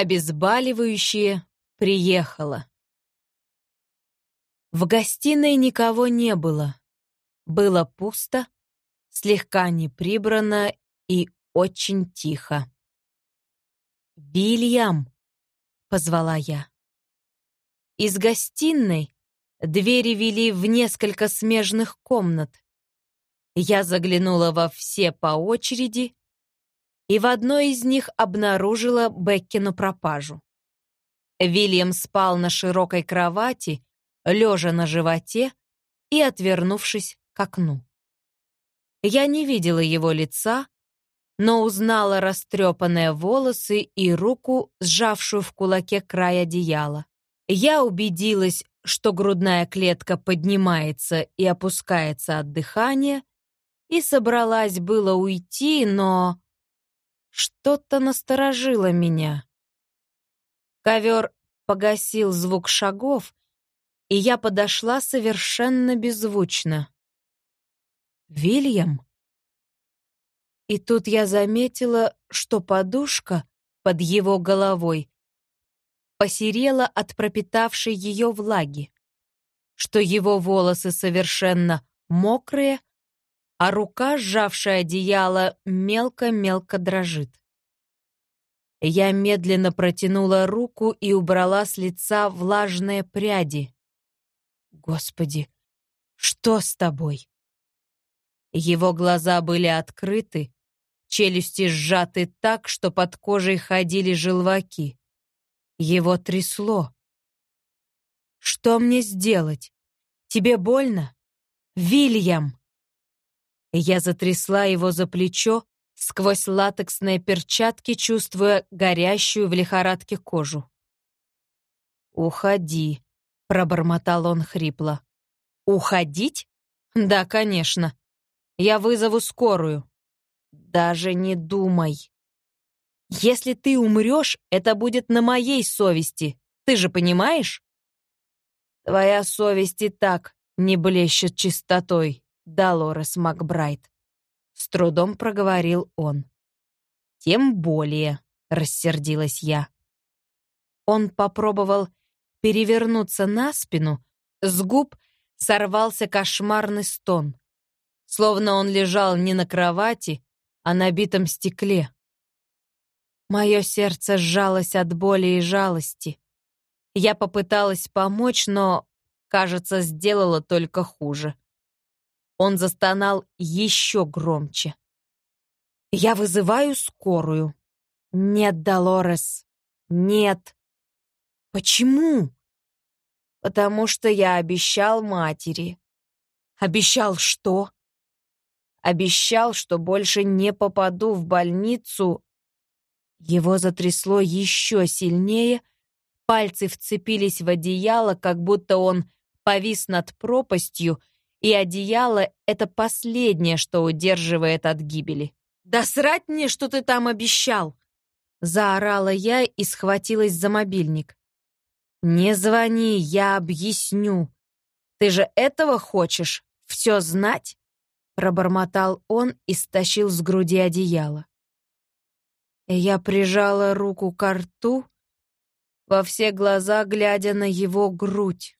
Обезболивающее приехало. В гостиной никого не было. Было пусто, слегка неприбрано и очень тихо. «Вильям!» — позвала я. Из гостиной двери вели в несколько смежных комнат. Я заглянула во все по очереди и в одной из них обнаружила Беккину пропажу. Вильям спал на широкой кровати, лежа на животе и отвернувшись к окну. Я не видела его лица, но узнала растрепанные волосы и руку, сжавшую в кулаке край одеяла. Я убедилась, что грудная клетка поднимается и опускается от дыхания, и собралась было уйти, но что-то насторожило меня. Ковер погасил звук шагов, и я подошла совершенно беззвучно. «Вильям?» И тут я заметила, что подушка под его головой посерела от пропитавшей ее влаги, что его волосы совершенно мокрые, а рука, сжавшая одеяло, мелко-мелко дрожит. Я медленно протянула руку и убрала с лица влажные пряди. «Господи, что с тобой?» Его глаза были открыты, челюсти сжаты так, что под кожей ходили желваки. Его трясло. «Что мне сделать? Тебе больно? Вильям!» Я затрясла его за плечо, сквозь латексные перчатки, чувствуя горящую в лихорадке кожу. «Уходи», — пробормотал он хрипло. «Уходить? Да, конечно. Я вызову скорую». «Даже не думай. Если ты умрешь, это будет на моей совести. Ты же понимаешь?» «Твоя совесть и так не блещет чистотой», Долорес Макбрайт. С трудом проговорил он. «Тем более», — рассердилась я. Он попробовал перевернуться на спину, с губ сорвался кошмарный стон. Словно он лежал не на кровати, а на битом стекле. Мое сердце сжалось от боли и жалости. Я попыталась помочь, но, кажется, сделала только хуже. Он застонал еще громче. «Я вызываю скорую». «Нет, Долорес, нет». «Почему?» «Потому что я обещал матери». «Обещал что?» «Обещал, что больше не попаду в больницу». Его затрясло еще сильнее, пальцы вцепились в одеяло, как будто он повис над пропастью и одеяло — это последнее, что удерживает от гибели. «Да срать мне, что ты там обещал!» Заорала я и схватилась за мобильник. «Не звони, я объясню. Ты же этого хочешь? Все знать?» Пробормотал он и стащил с груди одеяло. Я прижала руку к рту, во все глаза глядя на его грудь.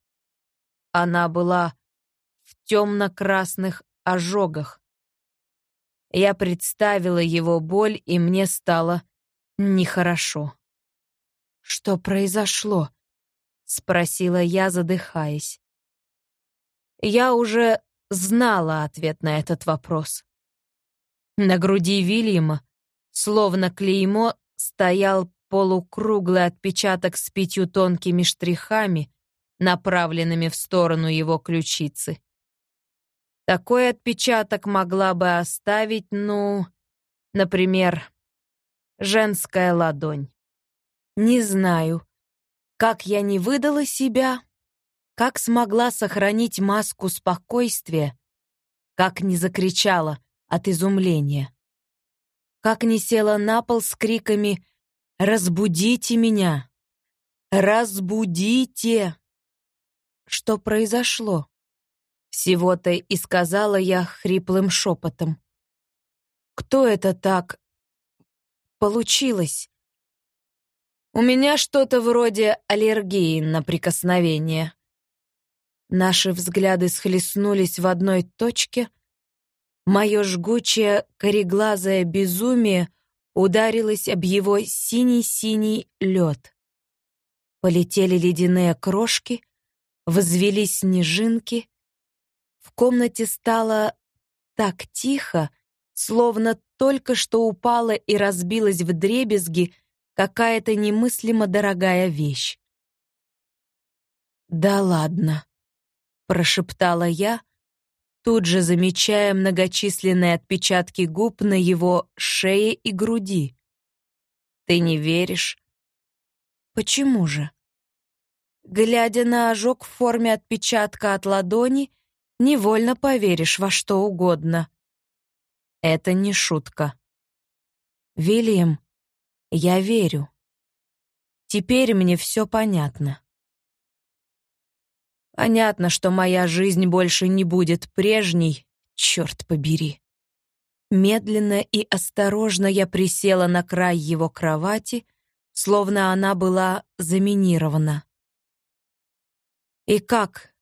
Она была темно-красных ожогах. Я представила его боль, и мне стало нехорошо. «Что произошло?» — спросила я, задыхаясь. Я уже знала ответ на этот вопрос. На груди Вильяма, словно клеймо, стоял полукруглый отпечаток с пятью тонкими штрихами, направленными в сторону его ключицы. Такой отпечаток могла бы оставить, ну, например, женская ладонь. Не знаю, как я не выдала себя, как смогла сохранить маску спокойствия, как не закричала от изумления, как не села на пол с криками «Разбудите меня! Разбудите!» Что произошло? Всего-то и сказала я хриплым шепотом. Кто это так получилось? У меня что-то вроде аллергии на прикосновение. Наши взгляды схлестнулись в одной точке. Мое жгучее, кореглазое безумие ударилось об его синий-синий лед. Полетели ледяные крошки, возвелись снежинки. В комнате стало так тихо, словно только что упала и разбилась в дребезги какая-то немыслимо дорогая вещь. «Да ладно», — прошептала я, тут же замечая многочисленные отпечатки губ на его шее и груди. «Ты не веришь?» «Почему же?» Глядя на ожог в форме отпечатка от ладони, невольно поверишь во что угодно. Это не шутка. Вильям, я верю. Теперь мне все понятно. Понятно, что моя жизнь больше не будет прежней, черт побери. Медленно и осторожно я присела на край его кровати, словно она была заминирована. И как?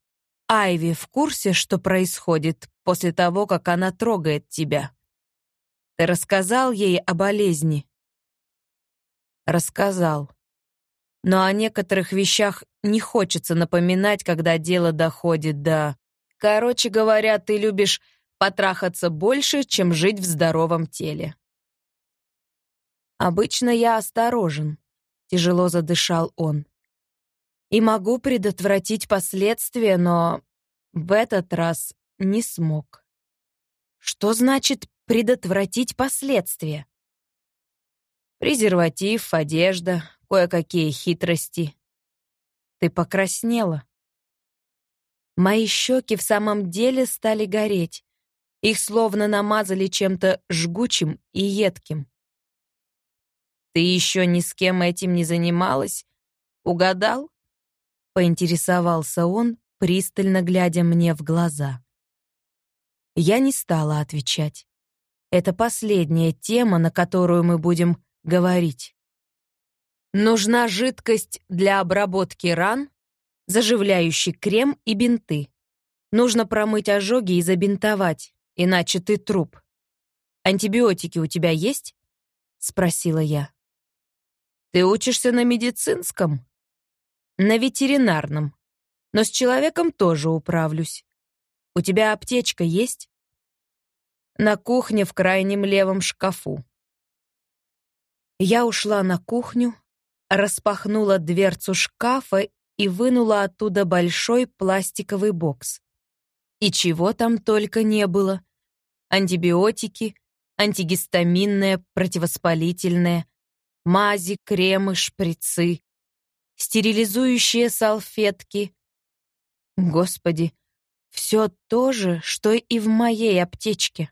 Айви в курсе, что происходит после того, как она трогает тебя? Ты рассказал ей о болезни? рассказал. Но о некоторых вещах не хочется напоминать, когда дело доходит до... Короче говоря, ты любишь потрахаться больше, чем жить в здоровом теле. Обычно я осторожен, тяжело задышал он. И могу предотвратить последствия, но в этот раз не смог. Что значит предотвратить последствия? Презерватив, одежда, кое-какие хитрости. Ты покраснела. Мои щеки в самом деле стали гореть. Их словно намазали чем-то жгучим и едким. Ты еще ни с кем этим не занималась? Угадал? Поинтересовался он, пристально глядя мне в глаза. Я не стала отвечать. Это последняя тема, на которую мы будем говорить. Нужна жидкость для обработки ран, заживляющий крем и бинты. Нужно промыть ожоги и забинтовать, иначе ты труп. Антибиотики у тебя есть? спросила я. Ты учишься на медицинском? На ветеринарном. Но с человеком тоже управлюсь. У тебя аптечка есть? На кухне в крайнем левом шкафу. Я ушла на кухню, распахнула дверцу шкафа и вынула оттуда большой пластиковый бокс. И чего там только не было. Антибиотики, антигистаминное, противовоспалительное, мази, кремы, шприцы, стерилизующие салфетки. Господи, все то же, что и в моей аптечке.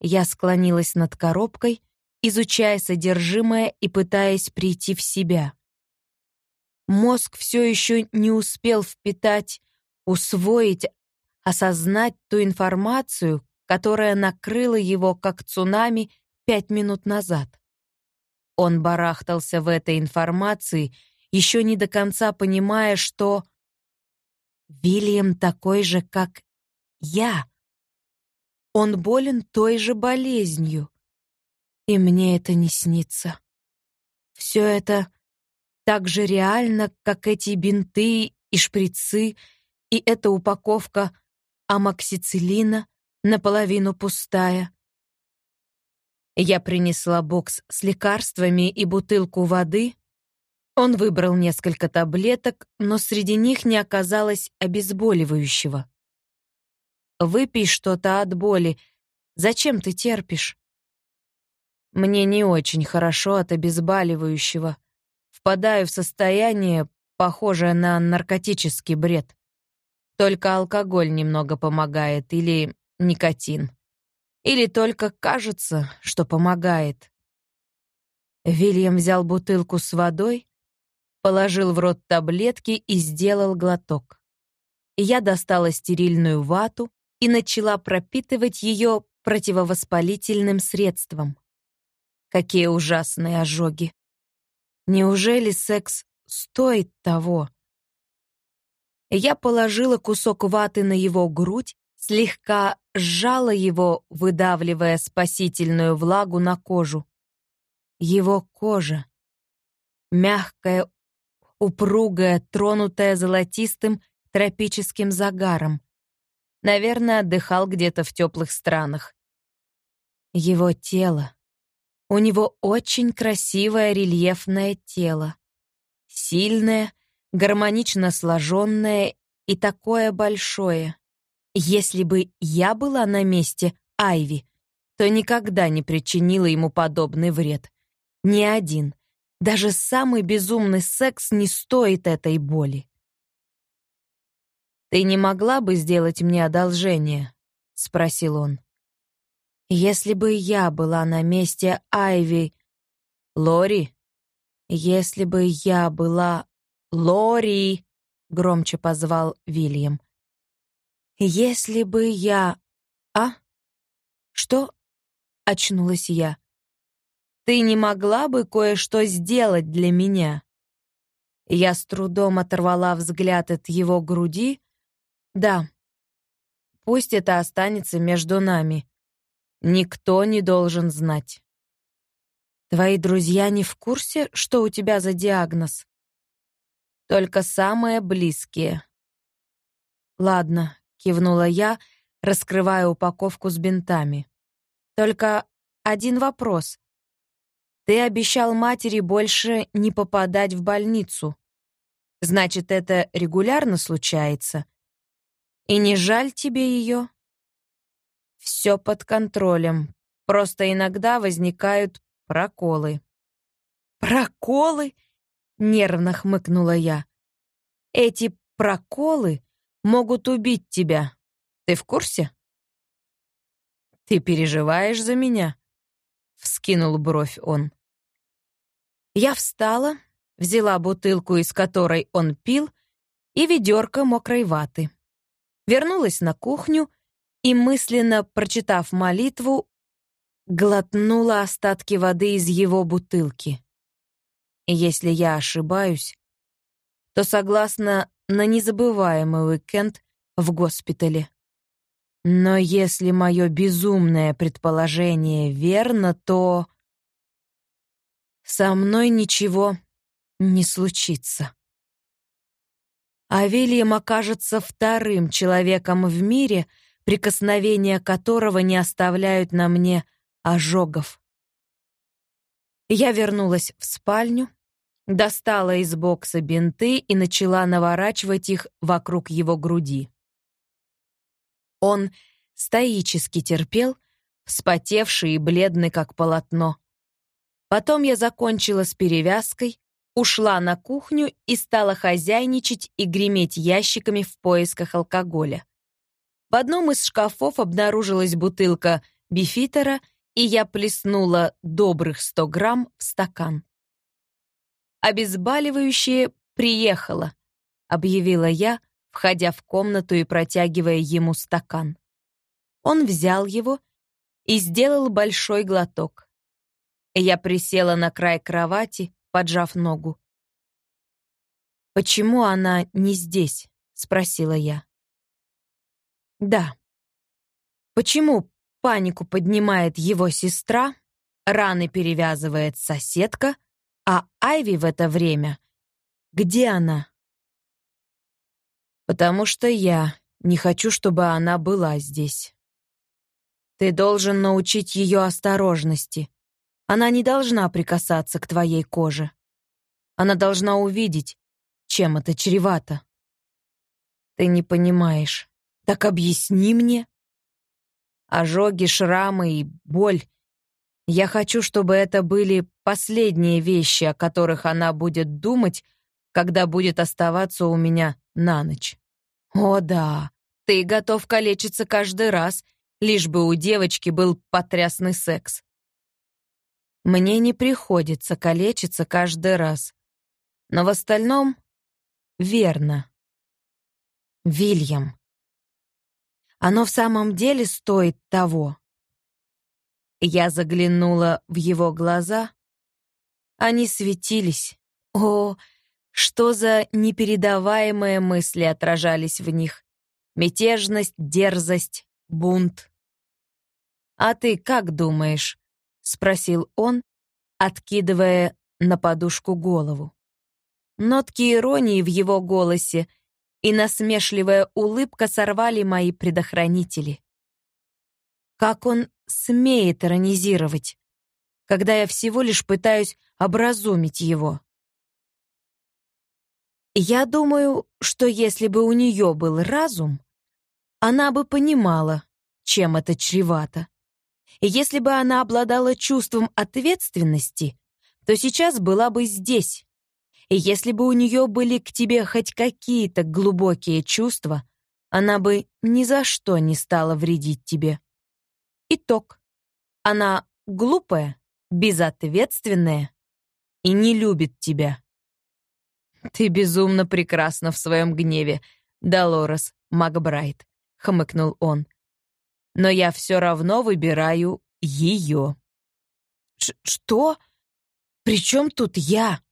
Я склонилась над коробкой изучая содержимое и пытаясь прийти в себя. Мозг все еще не успел впитать, усвоить, осознать ту информацию, которая накрыла его как цунами пять минут назад. Он барахтался в этой информации, еще не до конца понимая, что Вильям такой же, как я. Он болен той же болезнью. И мне это не снится. Все это так же реально, как эти бинты и шприцы, и эта упаковка амоксициллина, наполовину пустая. Я принесла бокс с лекарствами и бутылку воды. Он выбрал несколько таблеток, но среди них не оказалось обезболивающего. «Выпей что-то от боли. Зачем ты терпишь?» Мне не очень хорошо от обезболивающего. Впадаю в состояние, похожее на наркотический бред. Только алкоголь немного помогает или никотин. Или только кажется, что помогает. Вильям взял бутылку с водой, положил в рот таблетки и сделал глоток. Я достала стерильную вату и начала пропитывать ее противовоспалительным средством. Какие ужасные ожоги. Неужели секс стоит того? Я положила кусок ваты на его грудь, слегка сжала его, выдавливая спасительную влагу на кожу. Его кожа. Мягкая, упругая, тронутая золотистым тропическим загаром. Наверное, отдыхал где-то в теплых странах. Его тело. У него очень красивое рельефное тело. Сильное, гармонично сложенное и такое большое. Если бы я была на месте Айви, то никогда не причинила ему подобный вред. Ни один. Даже самый безумный секс не стоит этой боли. «Ты не могла бы сделать мне одолжение?» — спросил он. «Если бы я была на месте Айви...» «Лори?» «Если бы я была...» «Лори!» — громче позвал Вильям. «Если бы я...» «А? Что?» — очнулась я. «Ты не могла бы кое-что сделать для меня?» Я с трудом оторвала взгляд от его груди. «Да, пусть это останется между нами. Никто не должен знать». «Твои друзья не в курсе, что у тебя за диагноз?» Только самые близкие. Ладно, кивнула я, раскрывая упаковку с бинтами. Только один вопрос. Ты обещал матери больше не попадать в больницу. Значит, это регулярно случается? И не жаль тебе ее? Все под контролем. Просто иногда возникают проколы. Проколы? Нервно хмыкнула я. Эти проколы могут убить тебя. Ты в курсе? Ты переживаешь за меня? Вскинул бровь он. Я встала, взяла бутылку, из которой он пил, и ведерко мокрой ваты. Вернулась на кухню и, мысленно прочитав молитву, глотнула остатки воды из его бутылки. Если я ошибаюсь, то согласна на незабываемый уикенд в госпитале. Но если мое безумное предположение верно, то со мной ничего не случится. А Вильям окажется вторым человеком в мире, прикосновения которого не оставляют на мне ожогов. Я вернулась в спальню, достала из бокса бинты и начала наворачивать их вокруг его груди. Он стоически терпел, вспотевший и бледный, как полотно. Потом я закончила с перевязкой, ушла на кухню и стала хозяйничать и греметь ящиками в поисках алкоголя. В одном из шкафов обнаружилась бутылка бифитера, и я плеснула добрых 100 грамм в стакан. «Обезболивающее приехало», — объявила я, входя в комнату и протягивая ему стакан. Он взял его и сделал большой глоток. Я присела на край кровати, поджав ногу. «Почему она не здесь?» — спросила я. «Да. Почему панику поднимает его сестра, раны перевязывает соседка, а Айви в это время... Где она? Потому что я не хочу, чтобы она была здесь. Ты должен научить ее осторожности. Она не должна прикасаться к твоей коже. Она должна увидеть, чем это чревато. Ты не понимаешь. Так объясни мне. Ожоги, шрамы и боль я хочу, чтобы это были последние вещи, о которых она будет думать, когда будет оставаться у меня на ночь. О да, ты готов калечиться каждый раз, лишь бы у девочки был потрясный секс. Мне не приходится калечиться каждый раз. Но в остальном верно. Вильям. Оно в самом деле стоит того. Я заглянула в его глаза, Они светились. О, что за непередаваемые мысли отражались в них. Мятежность, дерзость, бунт. «А ты как думаешь?» — спросил он, откидывая на подушку голову. Нотки иронии в его голосе и насмешливая улыбка сорвали мои предохранители. Как он смеет иронизировать, когда я всего лишь пытаюсь образумить его? Я думаю, что если бы у нее был разум, она бы понимала, чем это чревато. И если бы она обладала чувством ответственности, то сейчас была бы здесь. И если бы у нее были к тебе хоть какие-то глубокие чувства, она бы ни за что не стала вредить тебе. Итог. Она глупая, безответственная и не любит тебя. «Ты безумно прекрасна в своем гневе, Долорес Макбрайт», — хмыкнул он. «Но я все равно выбираю ее». «Что? При чем тут я?»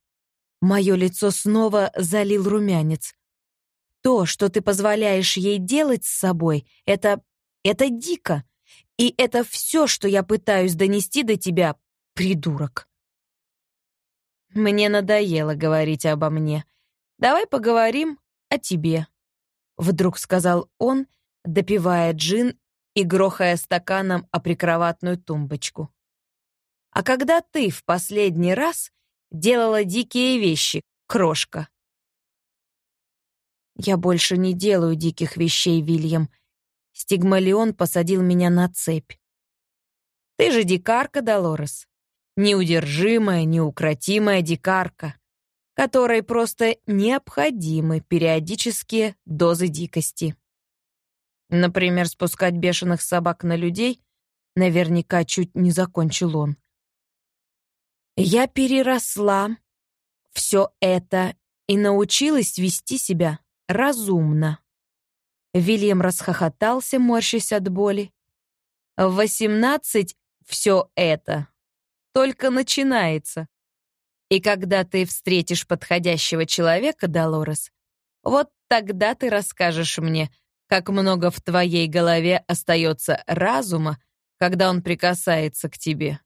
Мое лицо снова залил румянец. «То, что ты позволяешь ей делать с собой, это... это дико. И это все, что я пытаюсь донести до тебя, придурок». Мне надоело говорить обо мне. Давай поговорим о тебе. Вдруг сказал он, допивая джин и грохая стаканом о прикроватную тумбочку. А когда ты в последний раз делала дикие вещи, крошка? Я больше не делаю диких вещей, Вильям. Стигмалион посадил меня на цепь. Ты же дикарка, Долорес неудержимая, неукротимая дикарка, которой просто необходимы периодические дозы дикости. Например, спускать бешеных собак на людей наверняка чуть не закончил он. Я переросла все это и научилась вести себя разумно. Вильям расхохотался, морщась от боли. В восемнадцать все это только начинается. И когда ты встретишь подходящего человека, Долорес, вот тогда ты расскажешь мне, как много в твоей голове остается разума, когда он прикасается к тебе.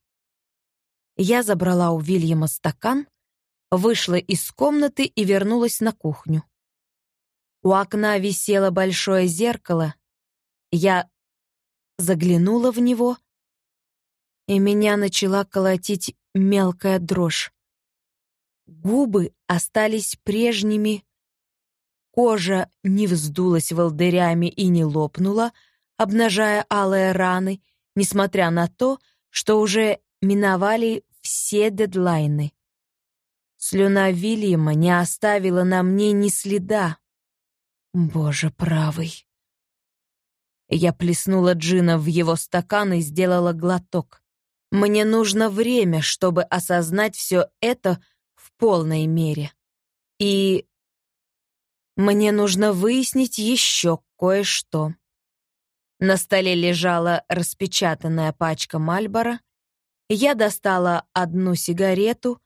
Я забрала у Вильяма стакан, вышла из комнаты и вернулась на кухню. У окна висело большое зеркало. Я заглянула в него — и меня начала колотить мелкая дрожь. Губы остались прежними, кожа не вздулась волдырями и не лопнула, обнажая алые раны, несмотря на то, что уже миновали все дедлайны. Слюна Вильяма не оставила на мне ни следа. Боже правый. Я плеснула джина в его стакан и сделала глоток. Мне нужно время, чтобы осознать все это в полной мере. И мне нужно выяснить еще кое-что. На столе лежала распечатанная пачка Мальбора. Я достала одну сигарету,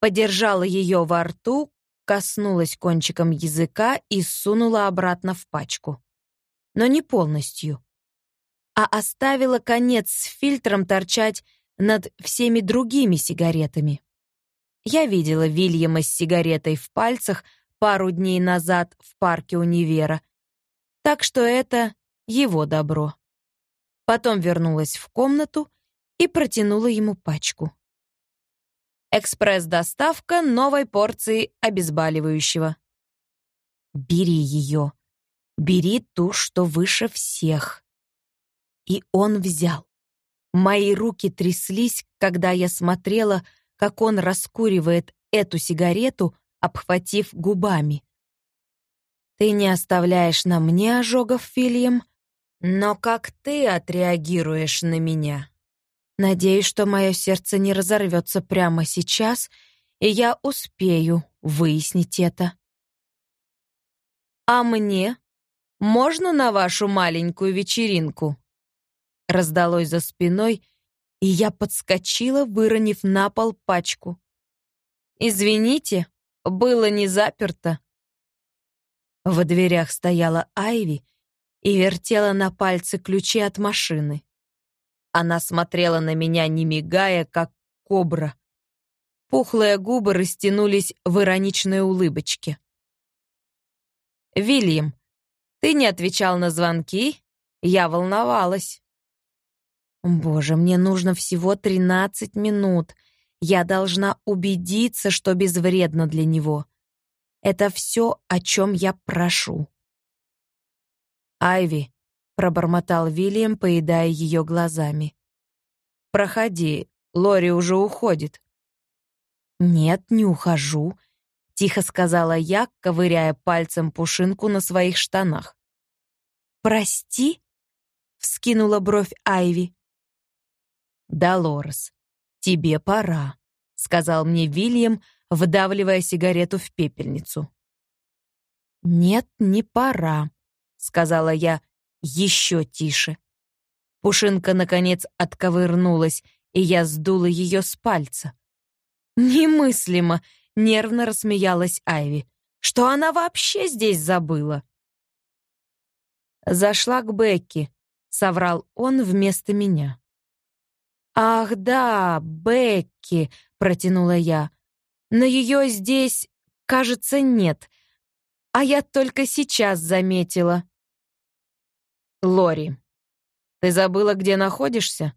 подержала ее во рту, коснулась кончиком языка и сунула обратно в пачку. Но не полностью а оставила конец с фильтром торчать над всеми другими сигаретами. Я видела Вильяма с сигаретой в пальцах пару дней назад в парке универа, так что это его добро. Потом вернулась в комнату и протянула ему пачку. Экспресс-доставка новой порции обезболивающего. Бери ее. Бери ту, что выше всех. И он взял. Мои руки тряслись, когда я смотрела, как он раскуривает эту сигарету, обхватив губами. Ты не оставляешь на мне ожогов, Фильям, но как ты отреагируешь на меня? Надеюсь, что мое сердце не разорвется прямо сейчас, и я успею выяснить это. А мне? Можно на вашу маленькую вечеринку? раздалось за спиной, и я подскочила, выронив на пол пачку. Извините, было не заперто». В дверях стояла Айви и вертела на пальце ключи от машины. Она смотрела на меня, не мигая, как кобра. Пухлые губы растянулись в ироничной улыбочке. «Вильям, ты не отвечал на звонки? Я волновалась». «Боже, мне нужно всего 13 минут. Я должна убедиться, что безвредно для него. Это все, о чем я прошу. «Айви», — пробормотал Вильям, поедая ее глазами. «Проходи, Лори уже уходит». «Нет, не ухожу», — тихо сказала я, ковыряя пальцем пушинку на своих штанах. «Прости?» — вскинула бровь Айви. «Долорес, тебе пора», — сказал мне Вильям, вдавливая сигарету в пепельницу. «Нет, не пора», — сказала я еще тише. Пушинка, наконец, отковырнулась, и я сдула ее с пальца. «Немыслимо!» — нервно рассмеялась Айви. «Что она вообще здесь забыла?» «Зашла к Бекки», — соврал он вместо меня. «Ах да, Бекки», — протянула я но ее здесь, кажется, нет. А я только сейчас заметила. Лори, ты забыла, где находишься?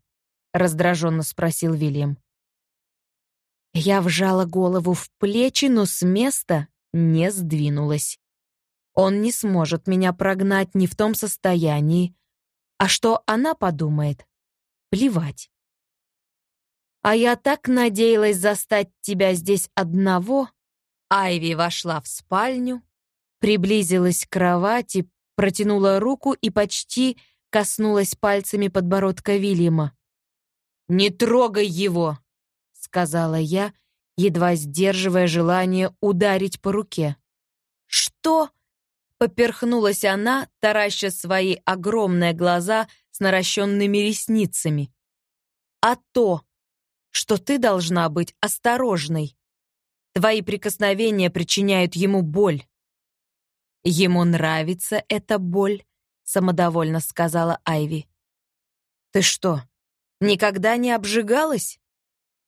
раздраженно спросил Вильям. Я вжала голову в плечи, но с места не сдвинулась. Он не сможет меня прогнать не в том состоянии. А что она подумает? Плевать. А я так надеялась застать тебя здесь одного. Айви вошла в спальню, приблизилась к кровати, протянула руку и почти коснулась пальцами подбородка Вильяма. «Не трогай его!» — сказала я, едва сдерживая желание ударить по руке. «Что?» — поперхнулась она, тараща свои огромные глаза с наращенными ресницами. «А то!» Что ты должна быть осторожной. Твои прикосновения причиняют ему боль. Ему нравится эта боль, самодовольно сказала Айви. Ты что, никогда не обжигалась?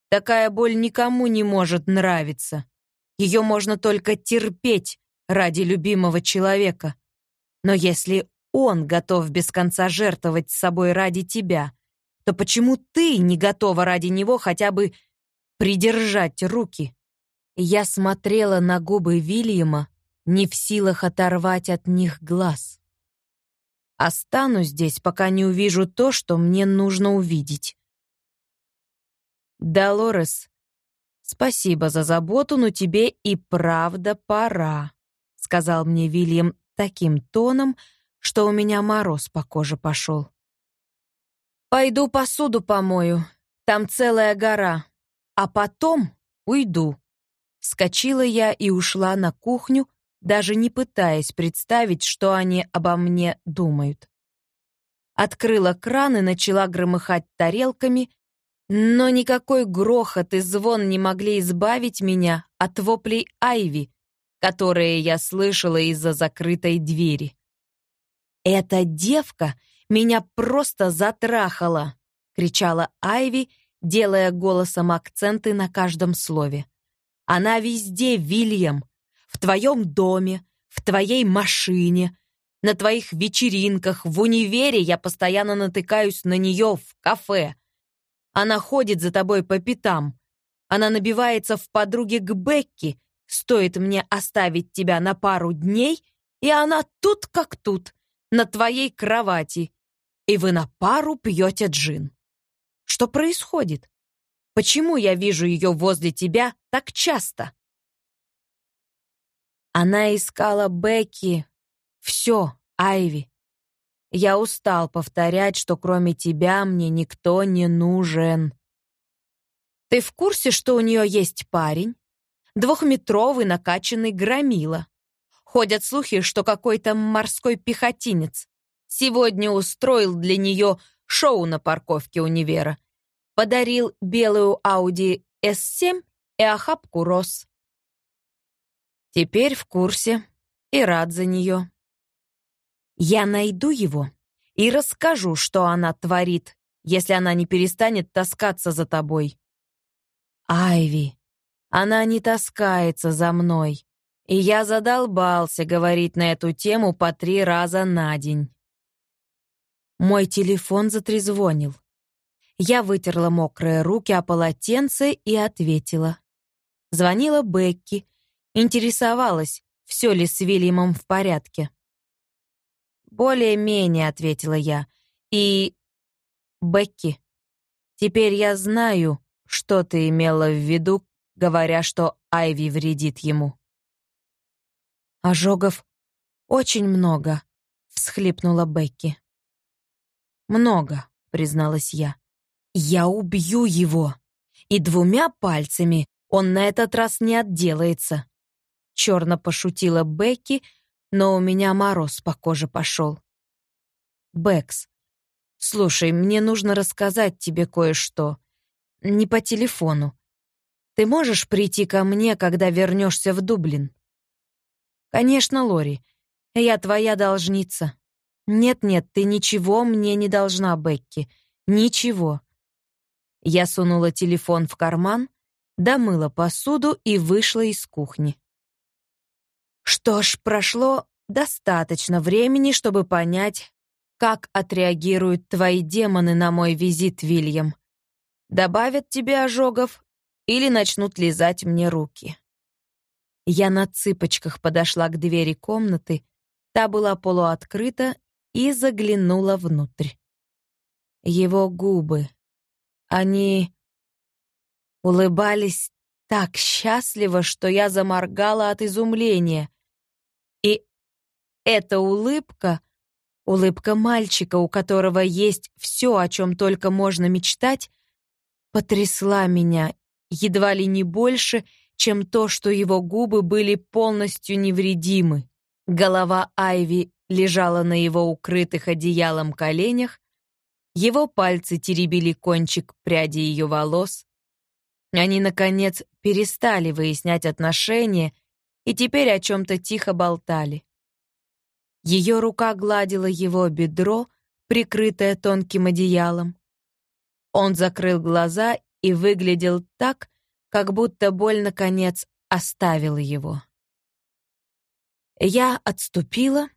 Такая боль никому не может нравиться. Ее можно только терпеть ради любимого человека. Но если он готов без конца жертвовать собой ради тебя, то почему ты не готова ради него хотя бы придержать руки? Я смотрела на губы Вильяма, не в силах оторвать от них глаз. Останусь здесь, пока не увижу то, что мне нужно увидеть. Долорес, спасибо за заботу, но тебе и правда пора, сказал мне Вильям таким тоном, что у меня мороз по коже пошел. Пойду посуду помою, там целая гора, а потом уйду. Вскочила я и ушла на кухню, даже не пытаясь представить, что они обо мне думают. Открыла кран и начала громыхать тарелками, но никакой грохот и звон не могли избавить меня от воплей Айви, которые я слышала из-за закрытой двери. Эта девка меня просто затрахала!» — кричала Айви, делая голосом акценты на каждом слове. «Она везде, Вильям! В твоем доме, в твоей машине, на твоих вечеринках, в универе я постоянно натыкаюсь на нее в кафе. Она ходит за тобой по пятам. Она набивается в подруге к Бекки. Стоит мне оставить тебя на пару дней, и она тут как тут, на твоей кровати, и вы на пару пьете джин. Что происходит? Почему я вижу ее возле тебя так часто? Она искала Бекки. Все, Айви. Я устал повторять, что кроме тебя мне никто не нужен. Ты в курсе, что у нее есть парень? Двухметровый накачанный громила. Ходят слухи, что какой-то морской пехотинец. Сегодня устроил для нее шоу на парковке универа. Подарил белую Audi S7 и охапку роз. Теперь в курсе и рад за нее. Я найду его и расскажу, что она творит, если она не перестанет таскаться за тобой. Айви, она не таскается за мной, и я задолбался говорить на эту тему по три раза на день. Мой телефон затрезвонил. Я вытерла мокрые руки о полотенце и ответила. Звонила Бекки, интересовалась, все ли с Вильямом в порядке. «Более-менее», — ответила я. «И... Бекки, теперь я знаю, что ты имела в виду, говоря, что Айви вредит ему». «Ожогов очень много», — всхлипнула Бекки. «Много», — призналась я. «Я убью его, и двумя пальцами он на этот раз не отделается». Черно пошутила Бекки, — но у меня мороз по коже пошел. Бэкс, слушай, мне нужно рассказать тебе кое-что. Не по телефону. Ты можешь прийти ко мне, когда вернешься в Дублин? Конечно, Лори. Я твоя должница. Нет-нет, ты ничего мне не должна, Бекки. Ничего. Я сунула телефон в карман, домыла посуду и вышла из кухни. Что ж, прошло достаточно времени, чтобы понять, как отреагируют твои демоны на мой визит, Вильям. Добавят тебе ожогов или начнут лизать мне руки. Я на цыпочках подошла к двери комнаты, та была полуоткрыта, и заглянула внутрь. Его губы, они улыбались так счастливо, что я заморгала от изумления. И эта улыбка, улыбка мальчика, у которого есть все, о чем только можно мечтать, потрясла меня едва ли не больше, чем то, что его губы были полностью невредимы. Голова Айви лежала на его укрытых одеялом коленях, его пальцы теребили кончик пряди ее волос. Они, наконец, перестали выяснять отношения и теперь о чем-то тихо болтали. Ее рука гладила его бедро, прикрытое тонким одеялом. Он закрыл глаза и выглядел так, как будто боль, наконец, оставила его. Я отступила,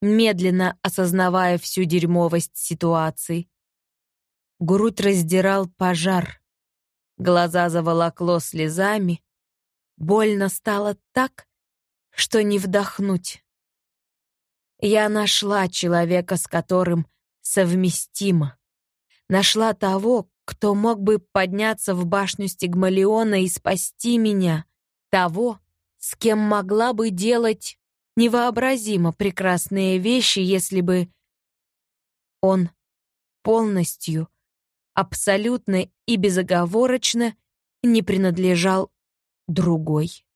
медленно осознавая всю дерьмовость ситуации. Грудь раздирал пожар. Глаза заволокло слезами. Больно стало так, что не вдохнуть. Я нашла человека, с которым совместимо. Нашла того, кто мог бы подняться в башню Стигмалиона и спасти меня. Того, с кем могла бы делать невообразимо прекрасные вещи, если бы он полностью, абсолютно и безоговорочно не принадлежал другой.